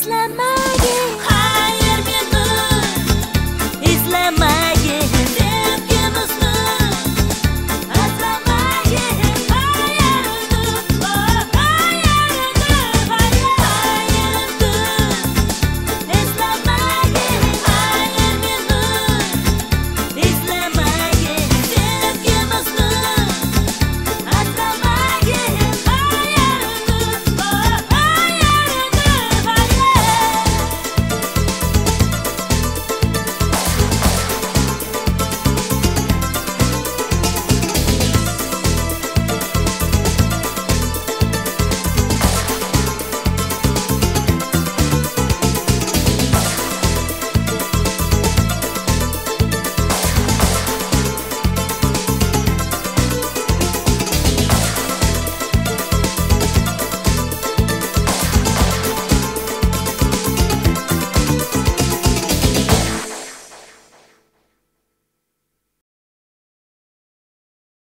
It's not my game.